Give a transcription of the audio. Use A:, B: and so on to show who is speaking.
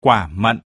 A: quả mận.